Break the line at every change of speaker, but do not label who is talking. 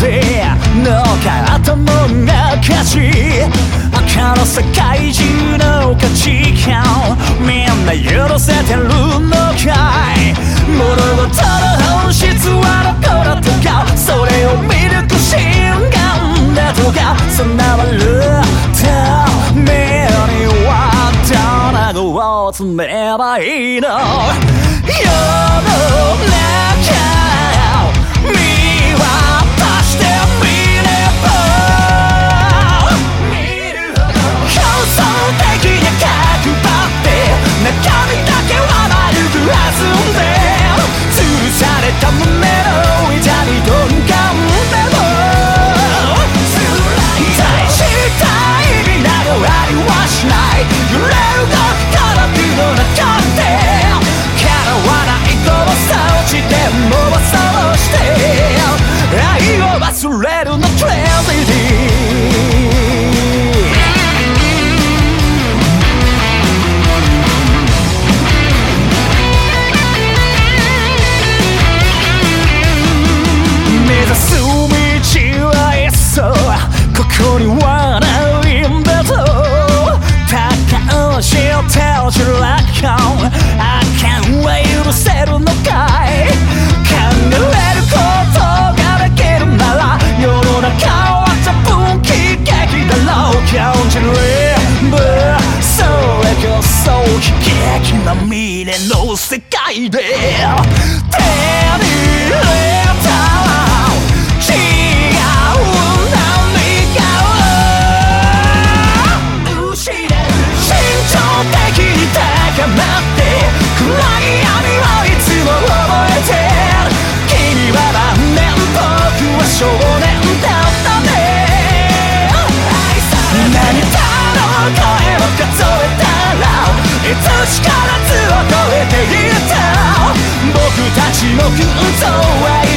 ぜ脳から頭おかし赤の世界中の価値観。みんな許せてるのかい？物事の本質はどこだとか？それを見抜く瞬間だとか？備わるためにはどんな語を詰めばいいの？よ Azul 世界で手に入れた違う何かを失う慎重的に高まって暗い闇をいつも覚えてる君は晩年僕は少年だったね何かの声を数えたらいつしか夏を越えていた僕たちの群像はい